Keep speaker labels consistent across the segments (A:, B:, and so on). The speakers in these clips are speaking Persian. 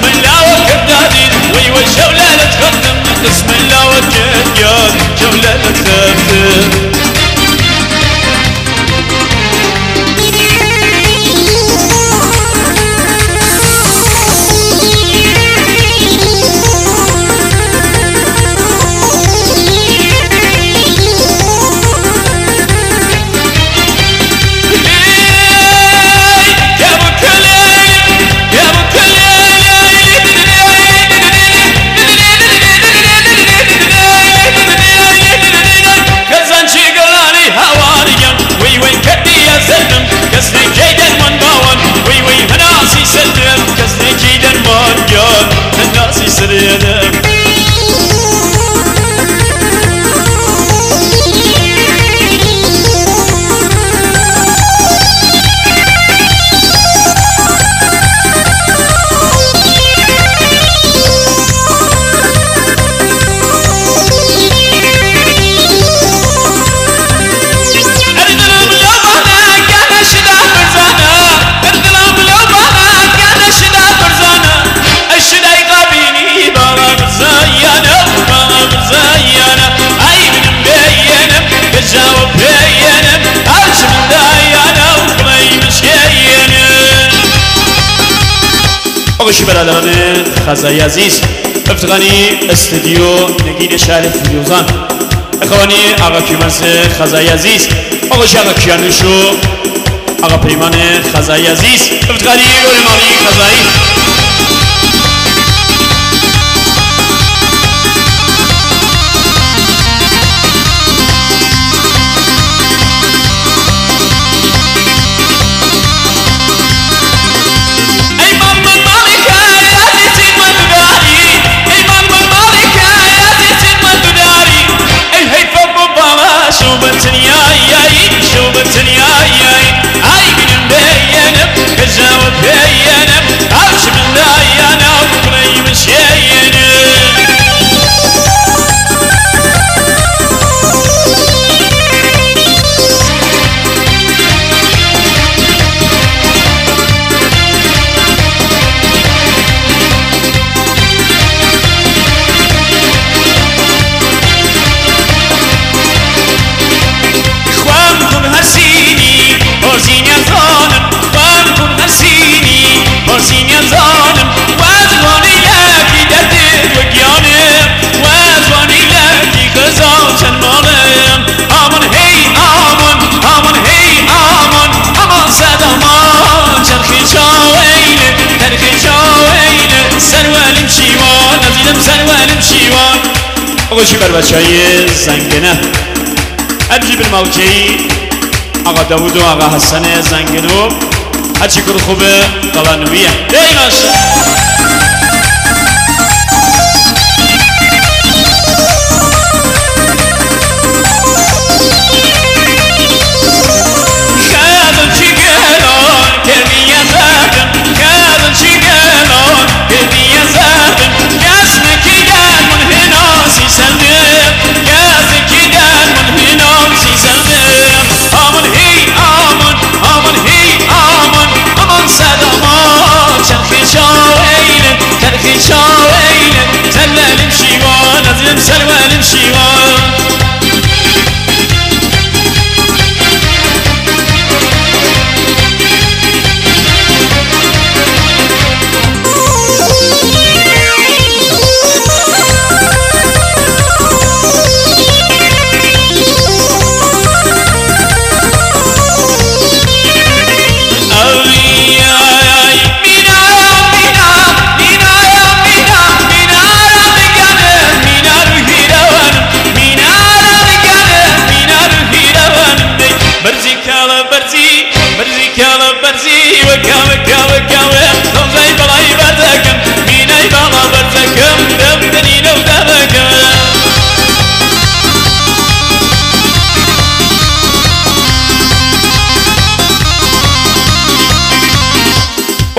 A: melhor آقاشی برادران خزایی عزیز. افتغانی استودیو نگین شهر فیروزان. اخوانی آقا کیمرس خزایی عزیز. آقا کیانوشو آقا پیمان خزایی عزیز. افتغانی گل مالی خزایی. آقا بر بچه های زنگنه هرچی بالموکعی آقا داود و آقا حسن زنگنو. هرچی کل خوبه قلانویه دیمش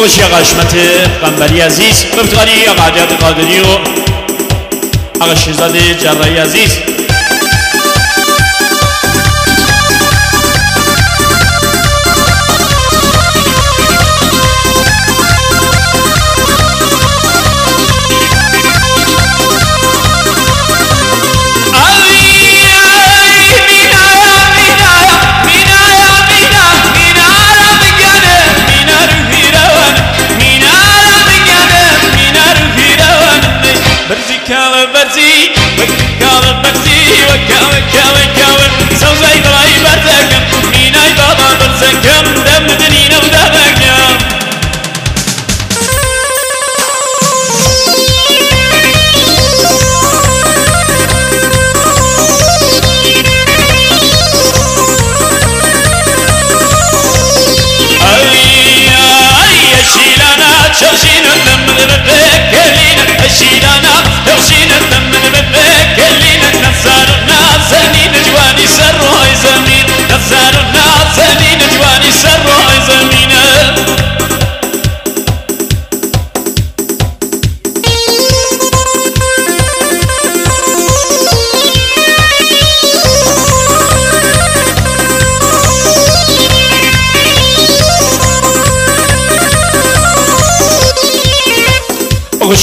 A: باشی آقا حشمت قنبری عزیز مفتقانی آقا عدیاد قادری و آقا شیزاد جرایی عزیز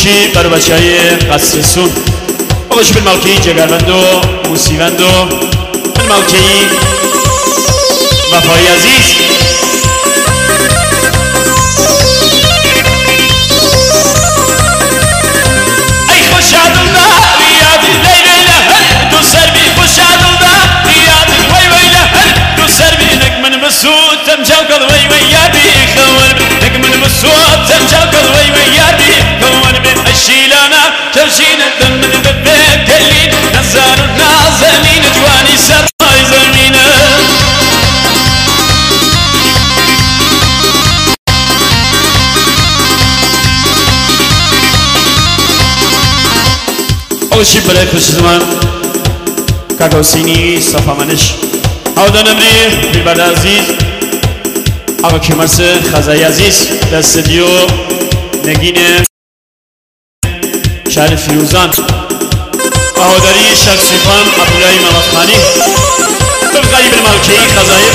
A: آقاشی برای بچه های قصرسون آقاشی بالموکعی جگربند و موسیوند و بالموکعی وفای عزیز. اوشي بلاي خوش زمان كاكو سيني صفا منش او دنمري بالبرد عزيز آقا کمرس خزای عزیز در استدیو نگین شهر فیروزان بهادری شخصی خان عبدالله محمد خانی به قریب الملکی خزای